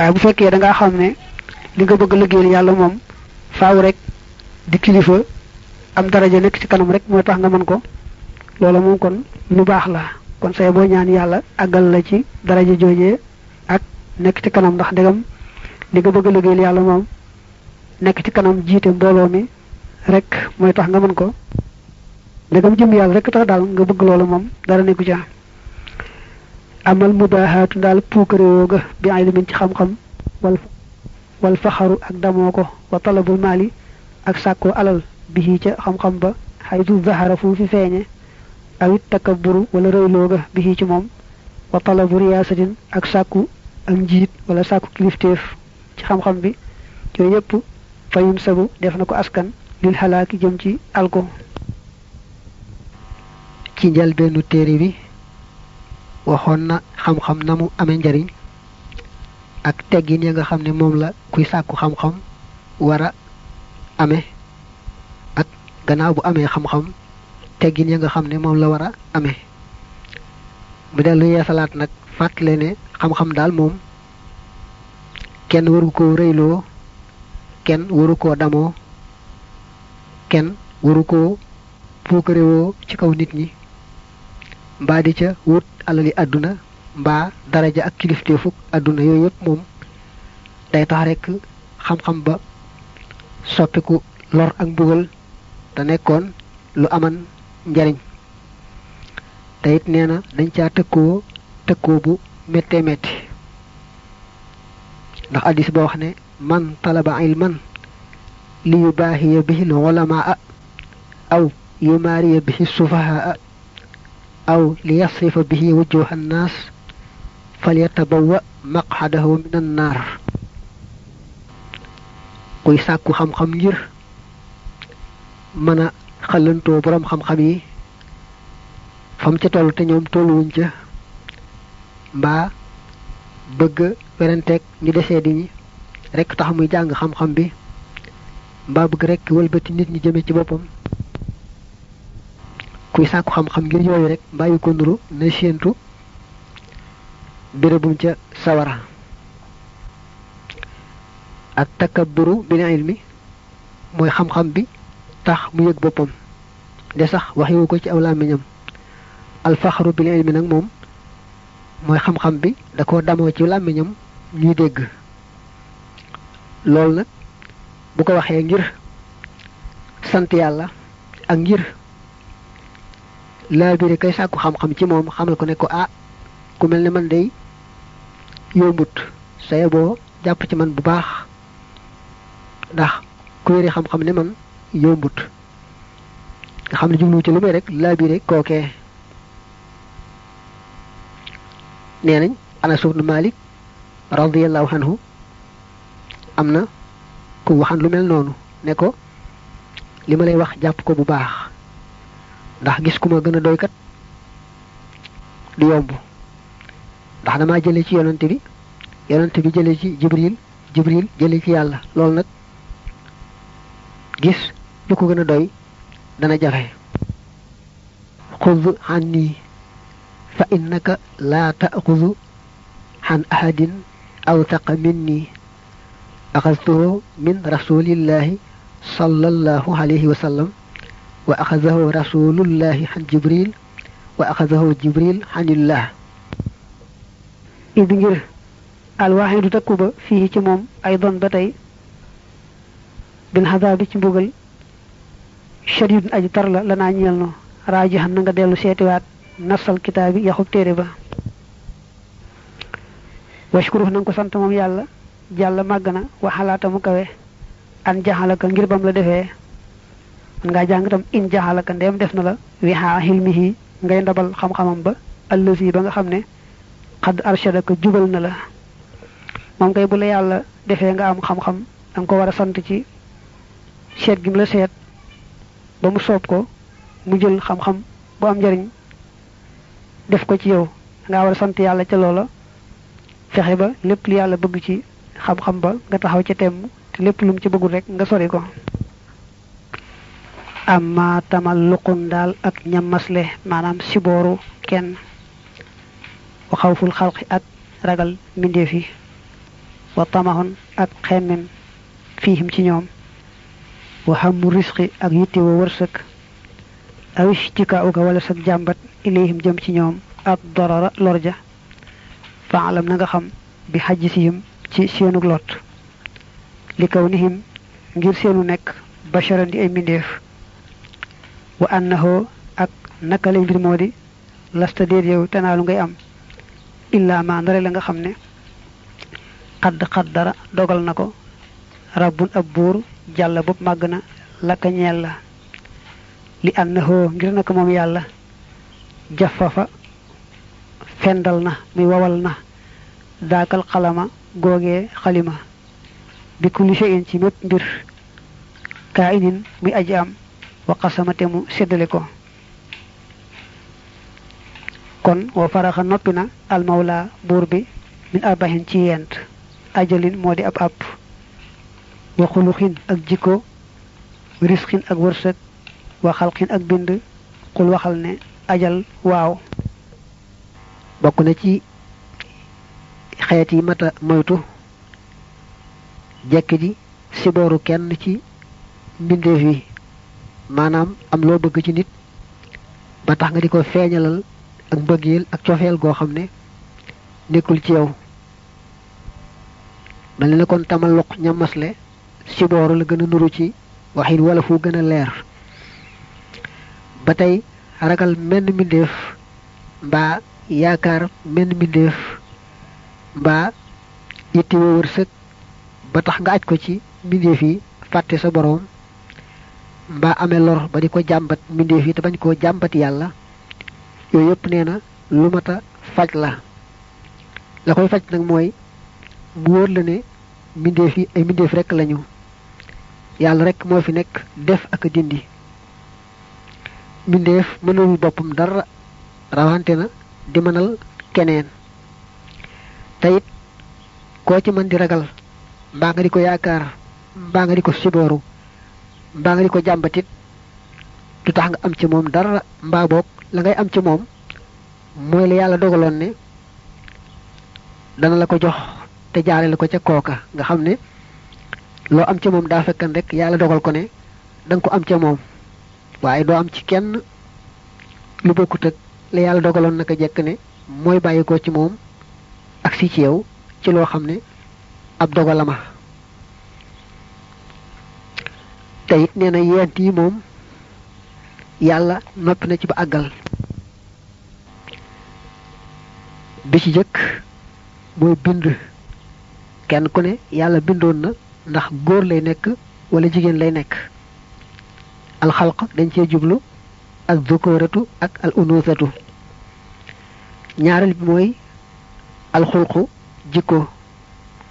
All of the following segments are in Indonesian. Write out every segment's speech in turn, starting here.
waaye bu fekkee da ngaa xam ne li nga bëgg liggéeyal yàlla moom faaw rek di kilifa am daraja nekk ci kanam rek moo tax nga mën ko. Loola moom kon lu baax la. Kon say boo ñaan yàlla àggal la ci daraja joojee ak nekk ci kanam ndax ndegam li nga bëgg liggéeyal yàlla moom nekk ci kanam jiite mbooloo mi rek mooy tax nga mën ko. Ndegam jëm yàlla rek tax daal nga bëgg loolu moom dara nekku ca amal mubaahaatu daal puukarewoo ga bi limin ci xam-xam wal wal faxaru ak damoo ko wa talabul maali ak sàkkoo alal bi ca xam-xam ba xaytu zahara fu fi feeñe awit takabburu wala rëyloo ga bi ci moom wa talabu riyaasatin ak sàkku ak njiit wala sàkku kilifteef ci xam-xam bi yooyu yëpp fayun sabu def na ko askan lil xalaaki jëm ci alko ci njëlbeenu téere bi waxoon na xam-xam na mu amee njariñ ak teggin ya nga xam ne moom la kuy sàkku xam-xam war a ak gannaaw bu amee xam-xam teggin ya nga xam ne moom la war a amee mu dellu yeesalaat nag fàttale ne xam-xam daal moom kenn waru koo rëyloo kenn waru koo damoo kenn waru koo puukarewoo ci kaw nit ñi. Ca wut alali àdduna mbaa daraja ak kilifteefuk àdduna yooyu yëpp moom day tax rekk xam-xam ba soppiku lor ak mbugal te nekkoon lu aman njariñ. Te it nee na dañ caa tëkkoo tëkkoo bu méttee métti. Ndax addis ba wax ne man talaba ilman li yubaahiya bihi l ulamaa aw yumaariya bihi sufahaa li yasrifa bihi wujuha annaas falyatabawa maqxadahu min annaar kuy sàkku xam-xam ngir mën a xalantoo boroom xam-xam yi fam ca toll te ñoom tolluwuñ ca mbaa bëgg weranteeg ñu rekk tax muy jàng xam-xam bi mbaa kuy sàkku xam-xam ngir yooyu rek yu ko nuru na séentu bérébum ca sawara ak takabburu bil ilmi mooy xam-xam bi tax mu yëg boppam de sax waxiwu ko ci aw làmmiñam alfaxru bil ilmi nag moom mooy xam-xam bi da ko damoo ci làmmiñam ñuy dégg loolu nag bu ko waxee ngir sant yàlla ak ngir laabire kay sàkku xam-xam ci moom xamal ko ne ko ah ku mel ne man day yombut. Saye boo jàpp ci man bu baax. Ndax ku xam-xam ne man yombut. Nga xam ne ci lu may rek laabire kookee nee nañ Anas ibn Malik radiyallahu anhu am na ku waxan lu mel noonu. Ne ko li ma lay wax jàpp ko bu baax ndax gis ku ma gën a doy kat du yomb ndax damaa jële ci yonante bi yonante bi jële ci jibril jibril jële ci yàlla loolu nag gis lu ko gën a doy dana jafe xuz anni fa innaka laa taaxuzu xan ahadin awtaqa minni axastuhu min rasulillahi sallallahu alayhi wa sallam wa axadahu rasulullahi xan jibril wa axadahu jibril xanillah id ngir alwaaxidu takku ba fii ci moom ay doon ba tey bin xadaabi ci mbugal shadidun aji tar la lanaa ñeel no raaji xam na nga dellu seetiwaat nasal kitaabi yaxub téere ba washkuru na nga ko sant moom yàlla jàlla màgg na waxalaata mu kawe an jaxalaka ngir bam la defee man ngaa jàng tam in jaxalaka ndeem def na la wixaa xilmihi ngay ndabal xam-xamam ba allësi ba nga xam ne xadd arshadaka jubal na la. Moom kay bu la yàlla defee nga am xam-xam danga ko war a sant ci seet gi la seet ba mu soob ko mu jël xam-xam bu am njariñ def ko ci yow. Nga war a sant yàlla ca loola fexe ba lépp li yàlla bëgg ci xam-xam ba nga taxaw te lépp lu mu ci bëggul rek nga sori ko amma tamal luqun daal ak ñamasle maanaam sibooru kenn waxawful xalqi ak ragal mbindeef yi wa tamahun ak xemmem fiihim ci ñoom wa xammu risqi ak yitte wa wërsëg aw ishtikaauka wala sag jàmbat ilayhim jëm ci ñoom ak dorara lorja faalam na nga xam bi xajjisihim ci seenug lot li kaw nihim ngir seenu nekk basharan di ay mbindeef wa annahu ak naka lay mbir moo di lasta déet yow ngay am illa ma ndare la nga xam ne xadd xaddara dogal na ko rabbun ab buur jàlla bopp màgg na laka ñeel la. Li annahu ngir naka moom yàlla jafafa fendal na muy wawal na daakal xalama googee xalima. Bi kulli shay'in ci mbir kaa inin muy aji am wa qasamate mu séddale ko. Kon wa faraxa noppi na almawla buur bi min arbahin ci yent. Ajalin moo di ab ab wa xuluxin ak jikko risqin ak wërsëg wa xalqin ak bind. Xul waxal ne ajal waaw. Bokk na ci xeet yi mata moytu. Jekk ji sibooru kenn ci mbindeef yi maanaam am loo bëgg ci nit ba tax nga di ko ak mbëggeel ak cofeel goo xam ne nekkul ci yow. Mel ne kon ñamasle sibooru la gën a nuru ci waxin wala fu gën a leer. Ba tey ragal menn mbindeef mbaa yaakaar menn mbindeef mbaa yittewoo wërsëg ba tax nga aj ko ci mbindeef yi sa boroom mbaa amee lor ba di ko jàmbat yi te bañ koo jàmbat yàlla yooyu yëpp nee na lu mat a faj la. La koy faj nag mooy mu wóor la ne mbindeef yi ay mbindeef rekk lañu. Yàlla rekk moo fi nekk def ak dindi. Mbindeef mënalul boppam dara rawante na di mënal keneen. Te it koo ci mën di ragal mbaa nga di ko yaakaar nga di ko mbaa nga di ko jàmbatit. Du tax nga am ci moom dara mbaa boog la ngay am ci moom mooy la yàlla dogaloon ne dana la ko jox te jaare la ko ca kooka. Nga xam ne loo am ci moom daa fekkan rek yàlla dogal ko ne danga ko am ca moom. Waaye doo am ci kenn lu bokkut ak la yàlla dogaloon naka jekk ne mooy ci moom ak si ci yow ci loo xam ab dogalama te it nee na yi moom yàlla noppi na ci ba àggal. bi ci jëkk mooy bind. kenn ku ne yàlla bindoon na ndax góor lay nekk wala jigéen lay nekk. alxalq dañ cee jublu ak zukuratu ak al unusatu. ñaareel bi mooy alxulqu jikko.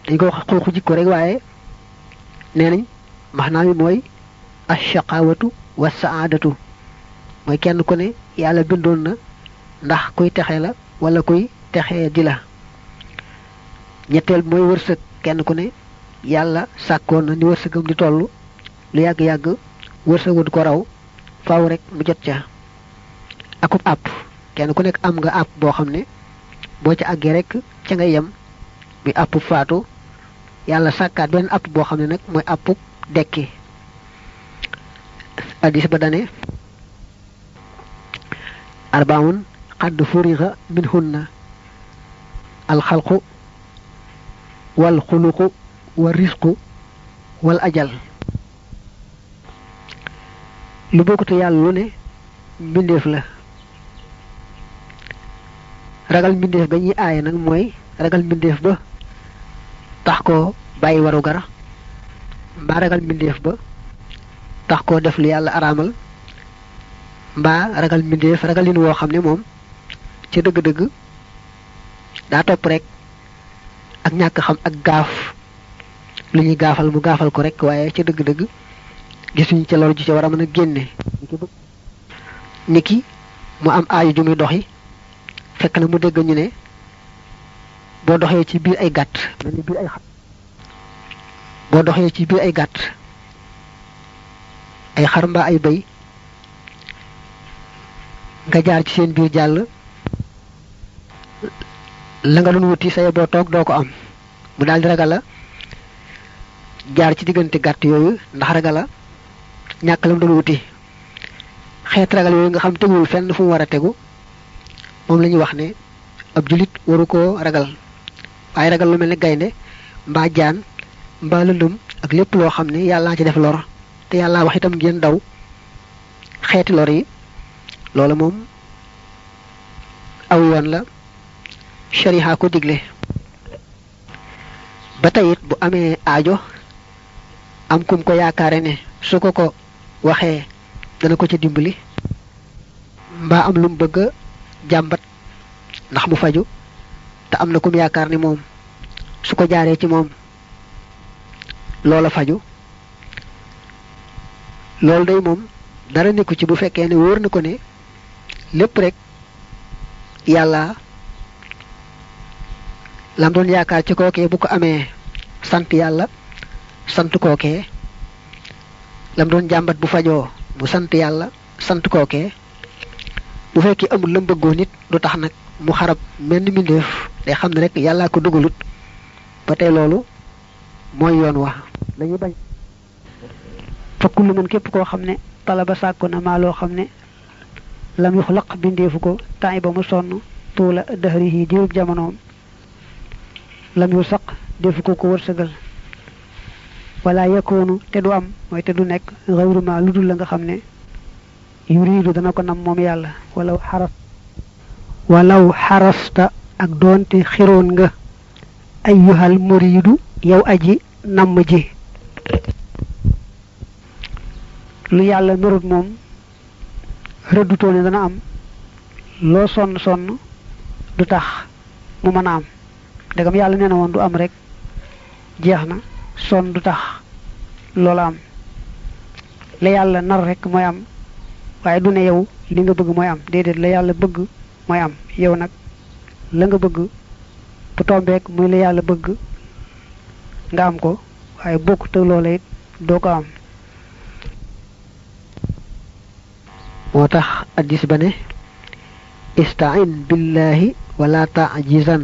dañ ko wax xulqu jikko rek waaye nee nañ maxnaa mi mooy ashaqawatu wa saadatu mooy kenn ku ne yàlla bindoon na ndax kuy texe la wala kuy texee di la. ñetteel bi mooy wërsëg. kenn ku ne yàlla sàkkoon na ni wërsëgam di toll. lu yàgg-yàgg wërsëgu du ko raw. faaw rek mu jot ca. akub àpp. kenn ku nekk am nga àpp boo xam ne boo ca àggee rek ca nga yem. muy àpp faatu. yàlla sàkkaat benn àpp boo xam ne nag mooy àpp dekki addis ba arbaun xadd furixa min hunna alxalqu wal xuluqu wa risqu wal ajal lu bokkute yàlla lu ne mbindeef ragal mbindeef ba ñuy aaye nag ragal mbindeef ba tax koo bàyyi waru gara. Mbaa tax koo def lu yàlla araamal mbaa ragal mbindeef ragalin woo xam ne moom ca dëgg-dëgg daa topp rek ak ñàkk xam ak gaaf. Lu ñuy gaafal mu gaafal ko rek waaye ca dëgg-dëgg gisuñ ca loolu ju ca war a mën a génne. Niki mu am aaju ju muy doxi fekk na mu dégg ñu ne boo doxee ci biir ay gàtt mel ni biir ay xar boo doxee ci biir ay gàtt ay xar mbaa ay bëy nga jaar ci seen biir jàll. La nga doon wuti saye boo toog doo ko am. Mu daal di ragala jaar ci diggante gàtt yooyu ndax ragala ñàkk lam doon wuti. Xeet ragal yooyu nga xam teguwul fenn fu mu war a tegu. Moom la wax ne ab julit waru koo ragal. Waaye ragal lu mel ne gaynde mbaa jaan mbaa lëndëm ak lépp loo xam ne ci def lor te yàllaa wax itam ngeen daw xeeti lor yi. Loolu moom aw yoon la shariha ko digle. Ba tey it bu amee aajo am kum ko yaakaare ne su ko ko waxee dana ko ci dimbali. Mbaa am lu mu bëgg jàmbat ndax mu faju te am na kum yaakaar ni moom su ko jaaree ci moom loola faju loolu day moom dara nekku ci bu fekkee ne wóor na ko ne lépp rek yàlla lam doon yaakaar ci kookee bu ko amee sant yàlla sant kookee. Lam doon jàmbat bu fajoo mu sant yàlla sant kookee. Bu amul lam bëggoo nit du tax nag mu xarab menn mbindeef day xam ne rek yàllaa ko dugalut. Ba tey loolu mooy yoon wa. Dañuy bañ fakku lu mën képp koo xam ne talaba sàkku na maa loo xam ne lam yu xulaq bindeefu ko temps ba mu sonn tuula dëhrihi diirub jamonoom lam yu saq defu ko ko wërsëgal wala yakoonu te du am mooy te du nekk xawruma lu dul la nga xam ne yuriidu dana ko nam moom yàlla walaw xaras walaw xarasta ak doonte xiroon nga ayyuhal muriidu yow aji namm ji lu yàlla merut moom rëddutoo ne dana am. loo sonn sonn du tax mu mën a am. ndegam yàlla nee na woon du am rek jeex na sonn du tax loola am. la yàlla nar rek mooy am waaye du ne yow li nga bëgg mooy am. déedéet la yàlla bëgg mooy am. yow nag la nga bëgg bu tombeek muy la yàlla bëgg nga am ko waaye bokk te loola it doo ko am moo tax addis ba ne istain billahi wala taajizan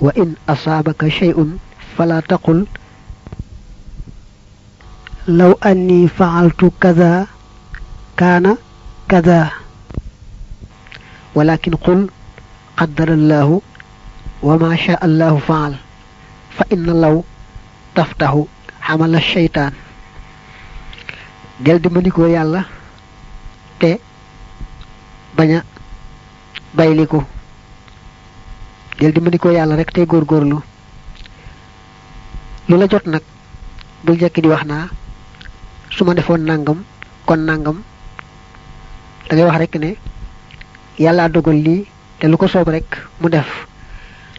wa in asaabaka shay'un fala taqul law anni faaltu kaza kaana kaza walakin qul qaddara allahu wa ma sha allahu faal fa inna law taftahu xamala sheytaan del dimbandikoo yàlla te. Bañ a del dimbandikoo yàlla rek tey góorgóorlu. Lu la jot nag bul jekki di wax naa su ma defoon nangam kon nangam. Da ngay wax rek ne yàlla dogal lii te lu ko soob rek mu def.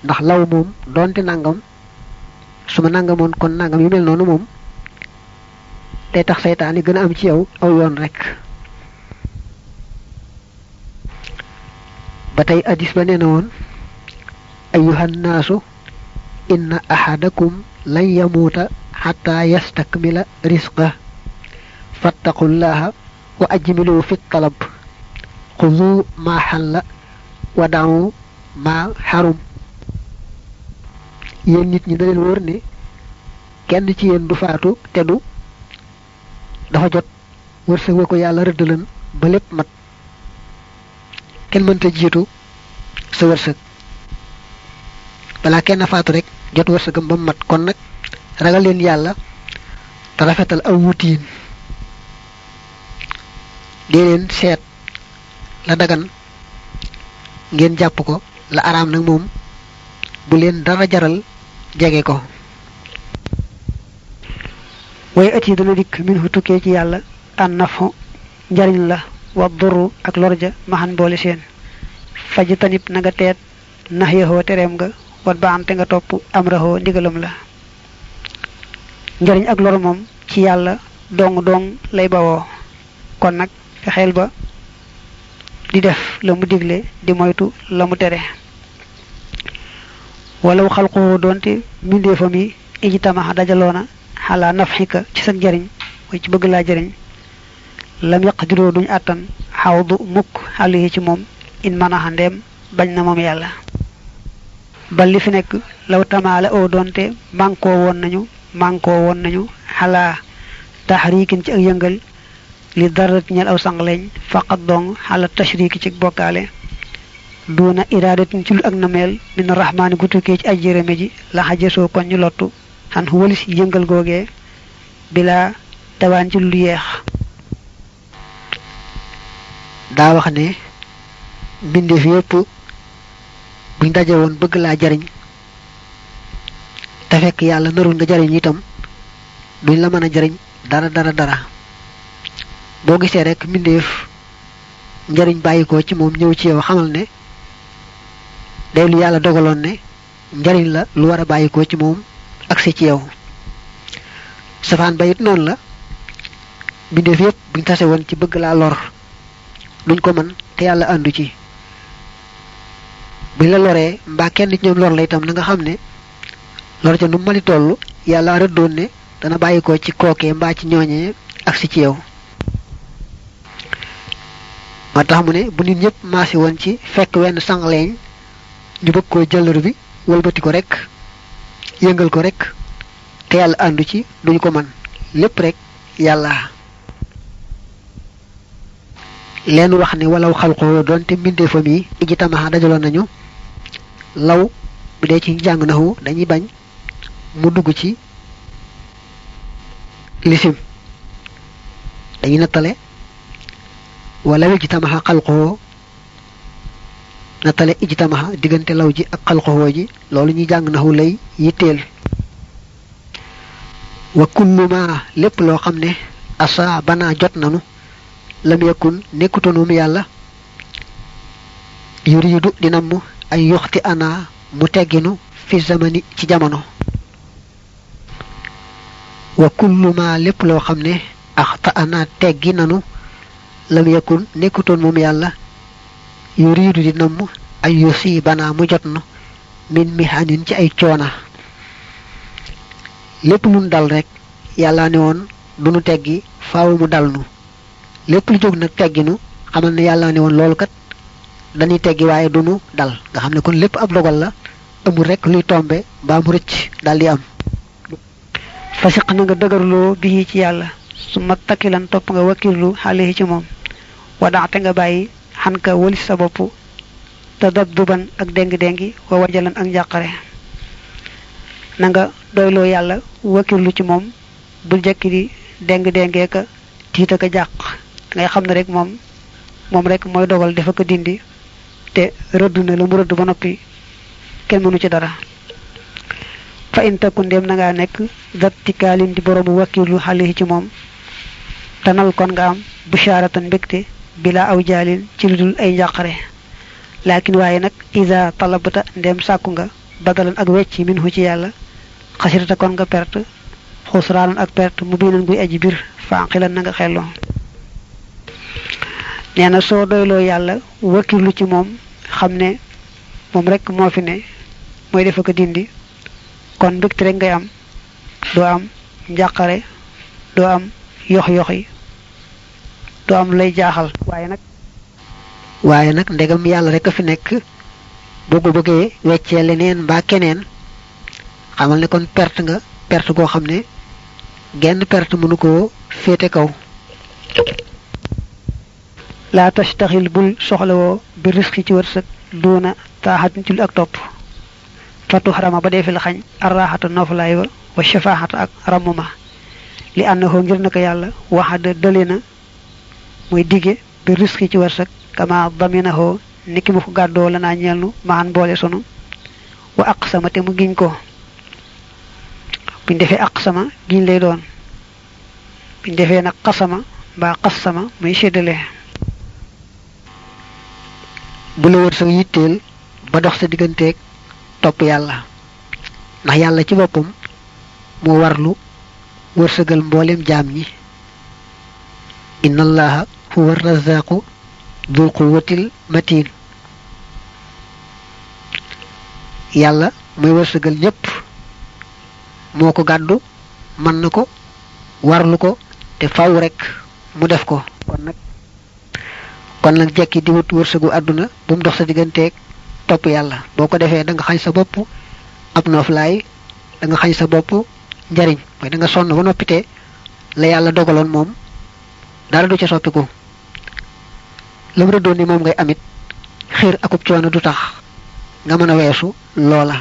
Ndax law moom doonte nangam su ma nangamoon kon nangam yu mel noonu moom day tax seytaan yi gën a am ci yow aw yoon rek ba tey addis ba nee na woon ayuhan naasu inna ahadakum lan yamuuta xataa yastakmila risqa fattaqullaha wa ajmilu fi talab. Xudu ma xalla wa daawu ma xarum yéen nit ñi da leen wóor ne kenn ci yéen du faatu te du dafa jot. Ko yàlla ba lépp mat kenn mënta jiitu sa wërsëg. Balaa kenn faatu rek jot wërsëgam ba mat. Kon nag ragal leen yàlla te rafetal aw wutiin. Dee leen seet la dagan ngeen jàpp ko. La araam nag moom bu leen dara jaral jege ko. Way at yi dana min fu tukkee ci yàlla an nafu njariñ la wa duru ak lorja maxan boole seen. Faji tanib na nga teet nax yaxoo tereem nga wat ba am te nga topp am raxoo ndigalam la. Njariñ ak lor moom ci yàlla dong dong lay bawoo. Kon nag fexeel ba di def la mu digle di moytu la mu tere. Walaw xalqoo doonte mbindeefam yi ijtama dajaloona xalaa nafxika ci sa njariñ way ci bëgg laa jariñ lam yaqdiroo duñ àttan xawdu mukk xale yi ci moom in manaxa ndeem bañ na moom yàlla. Bal li fi nekk law tamaala oo doonte mànkoo woon nañu mànkoo woon nañu xalaa taxriikin ci ak yëngal li darat ñel aw sangleñ faqat dong xala tashriki ci bokkaale. Duna iradatin ci ak nameel min rahmaani gu tukkee ci ajjërëme ji la xajasoo kon ñu lottu. Xan walis yëngal googee bila dawaan ci lu yeex daa wax ne mbindeef yépp buñ daje woon bëgg laa jariñ te fekk yàlla narul nga jariñ itam duñ la mën a jariñ dara dara dara. Boo gisee rek mbindeef njariñ bàyyi ko ci moom ñëw ci yow xamal ne day lu yàlla dogaloon ne njariñ la lu war a bàyyi ko ci moom agsi ci yow. Safaan ba it noonu la mbindeef yépp buñ tase woon ci bëgg laa lor duñ ko mën te yàlla àndu ci. Buñ la loree mbaa kenn ci ñoom lor la itam na nga xam ne lor ca nu mali toll yàlla rëddoon ne dana bàyyi ko ci kookee mbaa ci ñooñee agsi ci yow. Moo tax mu ne bu nit ñëpp maasi woon ci fekk wenn sangleeñ ñu bëgg koo jëllër bi wëlbati ko rek yëngal ko rek te yàlla àndu ci duñu ko man. Lépp rek leen wax ne walaw xalqoo doonte mbindeefam yi iji tamaxa dajaloon nañu law bu dee ci jàng naxu dañuy bañ mu dugg ci lisim. Dañuy nattale wala ijtamaha xalqoo nattale ijtamaha diggante law ji ak xalqoo ji loolu ñuy jàng naxu lay yitteel. Wa kullu ma lépp asa bana jot nanu lam yakun nekkutoonum yàlla. Yuridu dinam mu ay yuxti ana mu tegginu fi zamani ci jamono. Wa kullu ma lépp loo xam ne axta ana teggi nanu lam yakun nekkutoon moom yàlla. Yuridu di namm ay yusi banaa mu jot nu min mihanin ci ay coona. Lépp lu nu dal rek yàlla ne woon du nu teggi mu dal nu lépp lu jóg nag teggi nu xamal ne yàlla ne woon kat dañuy teggi waaye du nu dal. Nga xam ne kon lépp ab dogal la amul rek luy tombe mbaa mu rëcc dal di am. Fasiq na nga dëgërloo bii ci yàlla. Su ma takkilan topp nga wakkirlu xale ci moom. Wadaxte nga xan ka wëlis sa bopp. Duban ak déng-déngi wa wajalan ak njàqare. Na nga doyloo yàlla wakkirlu ci moom. Bul jekki di déng-déngee ka tiita ka ngay xam ne rek moom moom rek mooy dogal dafa ko dindi te rëdd na la mu rëdd ba noppi kenn mënu ci dara. Fa in takku ndéem na ngaa nekk dattikaalin di boroomu wakkirlu xale ci moom tanal kon nga am busharatan mbégte bila aw jaalin ci lu dul ay njàqare. Laakin waaye nag isa talabata ndéem sàkku nga badalan ak wecc min ci yàlla xasirata kon nga perte xusraanan ak perte mu biinan guy aji bir fanqilan na nga xelloo nee na soo doyloo yàlla wakkirlu ci moom xam ne moom rek moo fi ne mooy defa ko dindi. Kon mbégte rek ngay am. Doo am njàqare doo am yox-yoxi doo am lay jaaxal. Waaye nag waaye nag ndegam yàlla rek a fi nekk. Boo ko bëggee weccee leneen mbaa keneen xamal ne kon perte nga perte goo xam ne genn perte mënu koo féete kaw. Laa tastaxil bul soxlawoo bi risque ci wërsëg duuna taaxatin ci ak topp fatu xarama ba dee fi la xañ arraaxata noflaay ba wa shafaaxata ak ramuma li ànnahu ngir naka yàlla waxada dële na muy dige bi risque ci wërsëg kama daminahu niki mu ko gàddoo la naa ñeelnu maxan boole sunu wa aqsama te mu giñ ko buñ defee aqsama giñ lay doon buñ defee nag xasama mbaa xasama muy séddale bu la wërsëg yitteel ba dox sa digganteeg topp yàlla. ndax yàlla ci boppam moo warlu wërsëgal mboolem jaam ñi. Inna allaha huwa razaqu dul quwwatil matin. Yàlla mooy wërsëgal ñépp. Moo ko gàddu mën na ko warlu ko te faw rekk mu def ko. Kon nag jekki di wut wërsëgu àdduna bu mu dox sa digganteeg topp yàlla. Boo ko defee da nga xañ sa bopp ab nooflaay da nga xañ sa bopp njariñ. Mooy da nga sonn ba noppite la yàlla dogaloon moom dara du ca soppiku. Lam rëddoon ni moom ngay amit xiir akub coono du tax nga mën a weesu loola.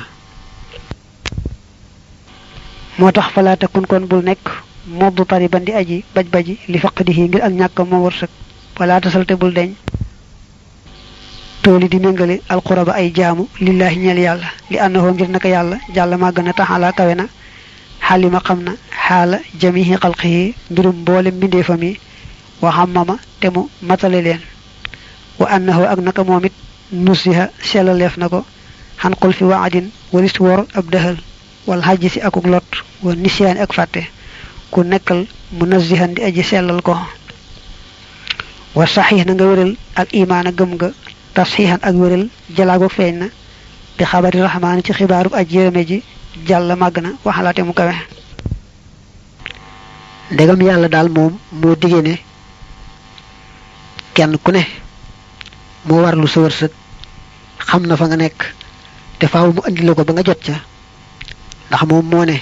Moo tax falaa takun kon bul moddu tari bandi aji baj baji li faqdihi ngir ak moo wërsëg wala tasalte bul deñ. Tooli di méngale alquraba ay jaamu lillahi ñeel yàlla li annahu ngir naka yàlla jàll maa gën a taxalaa kawe na. Xaalima xam na xaala jamihi xalqihi mbirum mboolem mbindeefam yi wa xammama te mu matale leen. Wa annahu ak naka moom it nusiha sellaleef na ko. Xan xul fi waadin walis wor ab dëxal wal xajji si akuk lot wa nisyaani ak fàtte. Ku nekkal munazihan di aji sellal ko wa saxiix na nga wéral al imaan a gëm nga tasxiixan ak wéral jalaago feeñ na bi xabari raxmaani ci xibaaru aj yërëme ji jàll màgg na waxalaate mu kawe ndegam yàlla daal moom moo digée kenn ku ne moo warlu sa wërsëg xam na fa nga nekk te faaw mu andi la ko ba nga jot ca ndax moom moo ne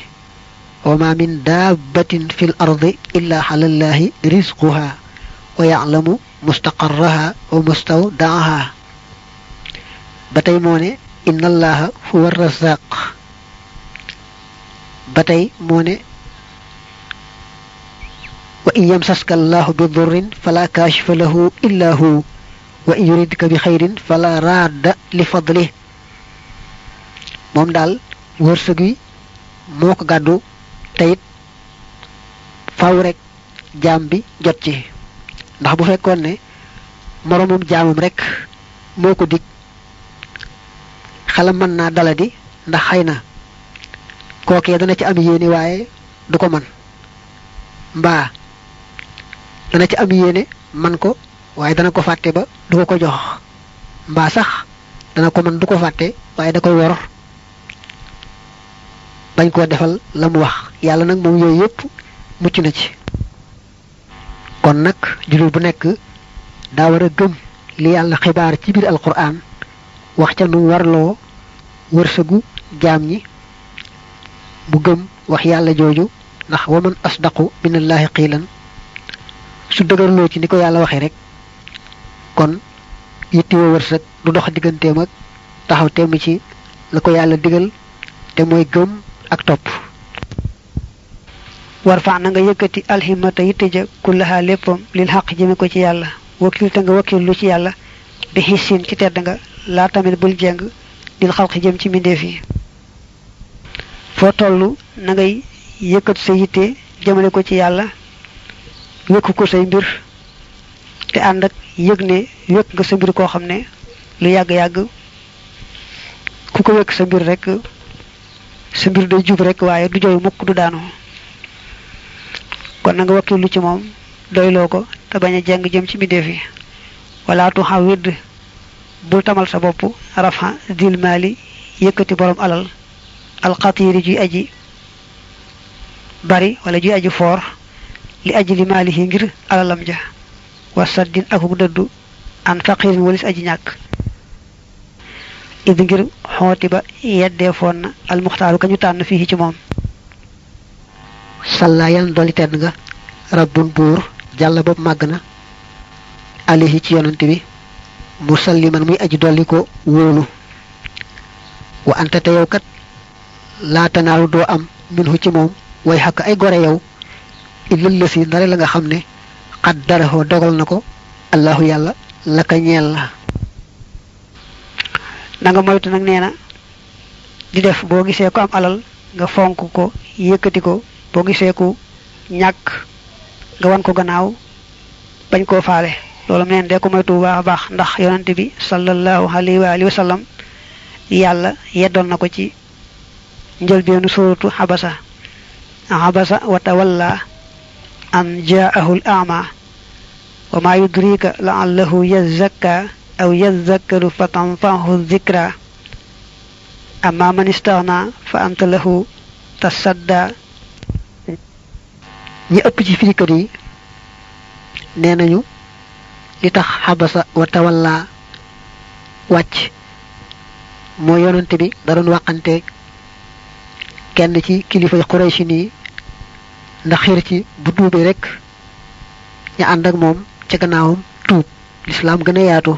wa ma min dabbatin fil ardi illa xalallahi rizquha ويعلم مستقرها ومستودعها. باتاي موني إن الله هو الرزاق. باتاي موني وإن يمسسك الله بضر فلا كاشف له إلا هو وإن يريدك بخير فلا راد لفضله. موم دال ورسغي موكو غادو تايت فاو رك جامبي جوتشي ndax bu fekkoon ne moroomum jaamam rek moo ko dig xelam mën naa daladi ndax xëy na kookee dana ci am yéene waaye du ko man. Mbaa dana ci am yéene man ko waaye dana ko fàtte ba du ko ko jox. Mbaa sax dana ko man du ko fàtte waaye da koy wor. Bañ koo defal la mu wax. Yàlla nag moom yooyu yépp mucc na ci kon nag jullit bu nekk daa war a gëm li yàlla xibaar ci biir alquran wax ca nu warloo wërsëgu jaam ñi mu gëm wax yàlla jooju ndax waman asdaqu minallahi xiilan su dëgërloo ci ni ko yàlla waxee rek kon yittewoo wërsëg du dox digganteem ak taxaw temm ci la ko yàlla digal te mooy gëm ak topp. War fax na nga yëkkati alhimata yitte ja kullaha léppam lil xaq jëme ko ci yàlla wakkil te nga wakkil lu ci yàlla bi xissin ci tedd nga laa tamit bul jeng dil xalq jëm ci mbindeef yi foo toll na ngay yëkkati sa yitte jëmale ko ci yàlla wékk ko say mbir te ànd ak yëg ne wékk nga sa mbir koo xam ne lu yàgg-yàgg ku ko wékk sa mbir rek sa mbir day jub rek waaye du jooy mukk du daanu kon na nga wakkilu ci moom doyloo ko te bañ a jeng jëm ci mbindeef yi. Wala tu xaw widd bul tamal sa bopp rafa dil maali yëkkati borom alal alxatiiri juy aji bari wala juy aji foor li aji li maalihi ngir alalam ja. Wasaddin akuk dëddu an faqirin walis aji ñàkk. Id ngir xooti ba yeddee foon na almuxtaaru ka ñu tànn fii ci moom salla yal dolli tedd nga rabbun buur jàll bopp màgg na alihi ci yonante bi musalliman muy aji dolli ko wóolu. Wa anta te yow kat laatanaaru doo am minhu ci moom way xakk ay gore yow illal lësi ndare la nga xam ne xat darahoo dogal na ko allahu la ka ñeel la. Na nga moytu nag nee na di def boo gisee ko am alal nga fonk ko yëkkati ko boo gisee ku ñàkk nga wan ko gannaaw bañ koo faale loolu mu neen dee ko moytu baax baax ndax yonante bi sallallahu alayhi wa alihi wa sallam yàlla yeddoon na ko ci njëlbeenu suratu xabasa xabasa wa tawalla an jaahu al ama wa ma yudrika laallahu yazakka aw yazakkaru fa tanfahu dhikra amma man istaghna fa anta lahu tasadda ñi ëpp ci firikat yi nee nañu li tax xabasa wa tawalla wàcc mooy yonante bi da doon waxante kenn ci kilifay Quraysh nii ndax xir ci bu tuubee rek ñu ànd ak moom ca gannaawam tuub. Lislaam gën a yaatu.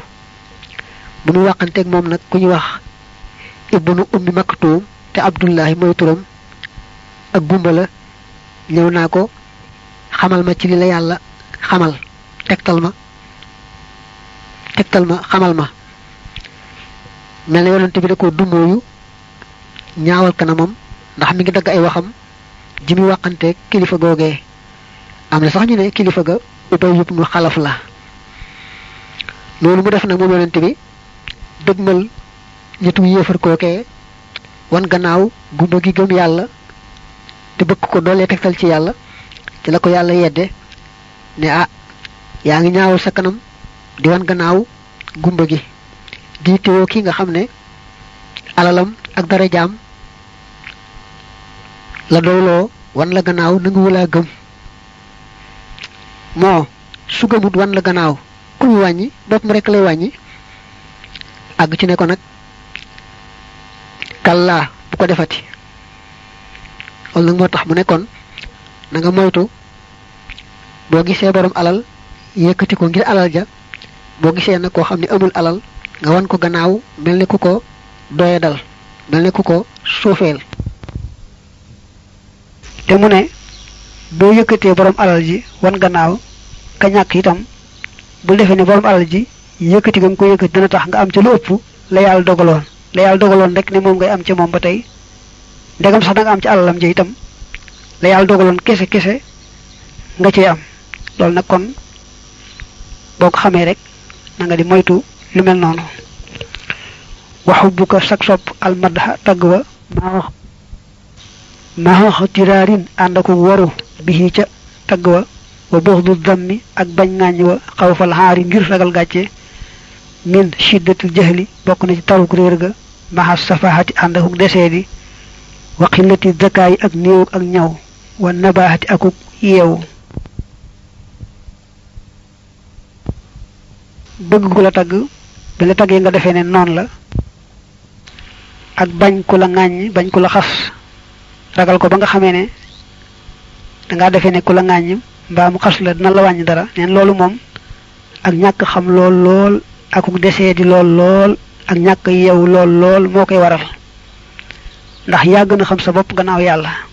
Bu ñu waxanteeg moom nag ku ñu wax ibnu ummi maktuum te abdullahi mooy turam ak gumba la ñëw naa ko xamal ma ci li la yàlla xamal. Tegtal ma. Tegtal ma xamal ma. Mel na bi da ko dumóoyu ñaawal kanamam ndax mi ngi dagg ay waxam ji muy waxanteeg kilifa googee. Am na sax ñu ne kilifa ga ubay yëpp nu xalaf la. Loolu mu def nag moom yonante bi dëgmal nitu yéefar kookee wan gannaaw gumba gi gëm yàlla te bëgg ko tegtal ci yàlla ci la ko yàlla yedde ne ah yaa ngi ñaawal sa kanam di wan gannaaw gumba gi. Di teewoo ki nga xam ne alalam ak dara jaam la doyloo wan la gannaaw nangu wulaa gëm. Moo su gëmut wan la gannaaw ku ñu wàññi boppam rek lay wàññi. Àgg ci ne ko nag kallaa bu ko defati. Loolu nag moo tax mu nekkoon na nga moytu boo gisee borom alal yëkkati ko ngir alal ja boo gisee nag koo xam ne amul alal nga wan ko gannaaw mel ni ku ko doye dal mel ni ku ko suufeel. Te mu ne boo borom alal ji wan gannaaw ka ñàkk itam bul defee ne borom alal ji yëkkati nga ko yëkkati dina tax nga am ci lu ëpp la yàlla dogaloon la yàlla dogaloon rek ne moom ngay am ci moom ba tey ndegam sax da nga am ci alalam ji itam la yàlla dogaloon kese kese nga cee am. loolu nag kon boo xamee rek na nga di moytu lu mel noonu. waxu bu ko sag sopp almadha tagg wa maa wax maa tiraarin ànd ak waru bi ca tagg wa wa buxdu dammi ak bañ ŋàññ wa xawfal xaari ngir ragal gàcce min shiddatil jahli bokk na ci taruk réer ga maxa safahati ànd akuk desee di wa xillati ak néew ak ñaw. Wa nabahati akuk yeewu bëgg ku la tagg la taggee nga defee ne noonu la. Ak bañ ku la ŋàññ bañ ku ragal ko ba nga xamee ne dangaa defee ne ku la ŋàññ mu la dina la dara. Neen loolu moom ak ñàkk xam lool lool akuk desee di lool lool ak ñàkk yeewu lool lool moo koy waral. Ndax yaa gën a xam sa bopp gannaaw yàlla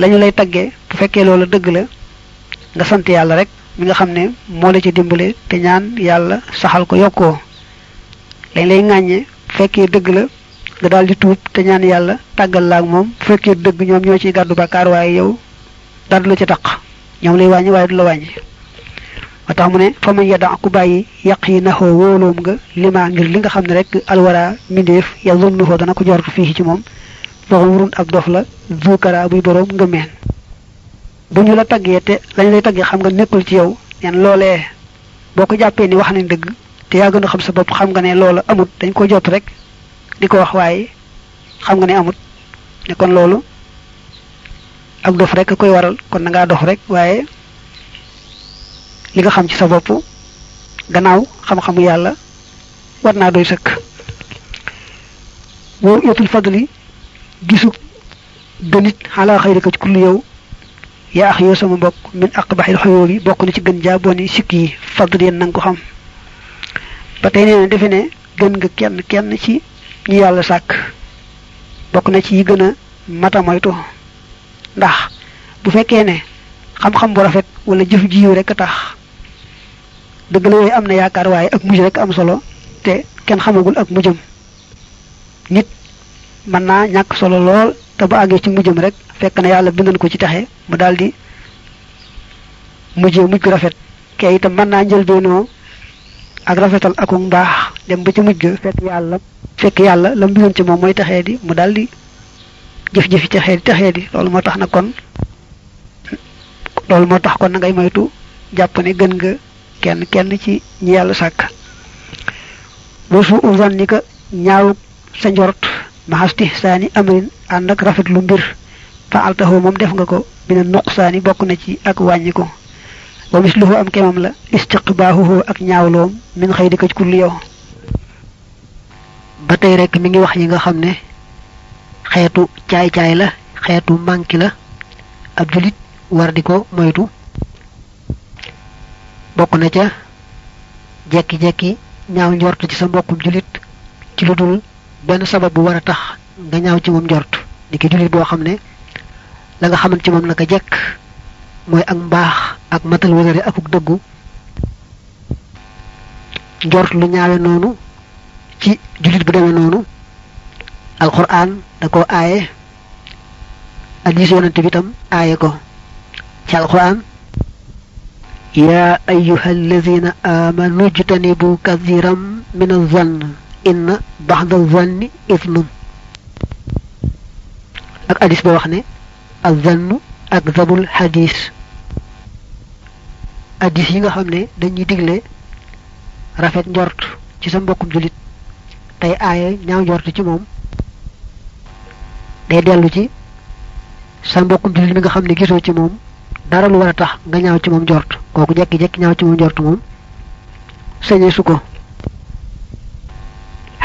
lañu lay taggee bu fekkee loolu dëgg la nga sant yàlla rek mi nga xam ne moo la ci dimbale te ñaan yàlla saxal ko yokkoo. Lañ lay ŋàññe bu fekkee dëgg la nga daal di tuub te ñaan yàlla tàggal laak moom bu fekkee dëgg ñoom ñoo ciy gàddu bàkkaar waaye yow dara du la ci taq ñoom lay wàññi waaye du la wàññi. Moo tax mu ne fa man yada ku bàyyi yàq yi naxoo wóoloom nga lima ngir li nga xam ne rek alwara mindeef ya zunnuhoo dana ko jortu fii ci moom. Doxam wurun ab dof la zukara buy boroom nga meen bu ñu la taggee te lañ lay taggee xam nga nekkul ci yow neen loolee boo ko jàppee ni wax nañ dëgg te yaa gën xam sa bopp xam nga ne loola amut dañ ko jot rek di ko wax waaye xam nga ne amut. Ne kon loolu ak dof rek a koy waral kon na ngaa dof rek waaye li nga xam ci sa bopp gannaaw xam-xamu yàlla war naa doy sëkk. Boo yetul fadli gisu gënit xalaa xëyri ko ci kulli yow yaa ax yow sama mbokk min aqbaxil xoyoo bi bokk na ci gën jaa boni sikk yi fadli yéen nanga ko xam. Ba tey nee na defe ne gën nga kenn kenn ci ñi yàlla sàkk. Bokk na ci gën a mata moytu. Ndax bu fekkee ne xam-xam bu rafet wala jëf ji yiw rek a tax dëgg la yooyu am na yaakaar waaye ak mujj rek am solo te kenn xamagul ak mujjam. Nit mën naa ñàkk solo lool te bu àggee ci mujjam rek fekk na yàlla bindan ko ci taxe mu daldi mujjee mujj rafet. Kee itam mën naa njëlbeenoo ak rafetal ak mbaax dem ba ci mujj fekk yàlla fekk yàlla la mu bindan ci moom mooy taxee di mu daldi taxee di taxee di. Loolu moo tax na kon loolu moo tax kon na ngay moytu jàpp ne gën nga kenn kenn ci ñi yàlla sàkk. Boo su usan ni ka ñaaw sa njort maxasti saani amrin ànd ak rafet lu mbir. Fa altaxoo moom def nga ko. Bina nuqsaani bokk na ci ak wàññi ko. Wa misluhu am kemam la. Istiqbaahuhu ak ñaawloom. Min xëy di ko ci kulli ba tey rek mi ngi wax yi nga xam ne xeetu caay-caay la xeetu manki la. Ab julit war di ko moytu. Bokk na ca jekki-jekki ñaaw njort ci sa mbokkum julit ci lu dul benn sabab bu war a tax nga ñaaw ci moom njort ni ki julit boo xam ne la nga xamante ci moom naka jekk mooy ak mbaax ak matal wëgëre akuk dëggu njort lu ñaawe noonu ci julit bu demee noonu alquran da ko aaye hadis yonante bi tam aaye ko ci alquran يا أيها الذين آمنوا اجتنبوا كثيرا من الظن إن بعض الظن إثم ak hadis ba wax ne الظن أكذب الحديث hadis yi nga xam ne dañuy digle rafet njort ci sa mbokkum julit tey aaye ñaaw njort ci moom day dellu ci sa mbokkum julit mi nga xam ne gisoo ci moom dara lu war a tax nga ñaaw ci moom njort kooku jekki-jekki ñaaw ci moom njort moom sañee su ko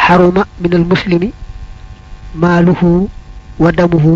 xaruma min al muslimi maaluhu wa damuhu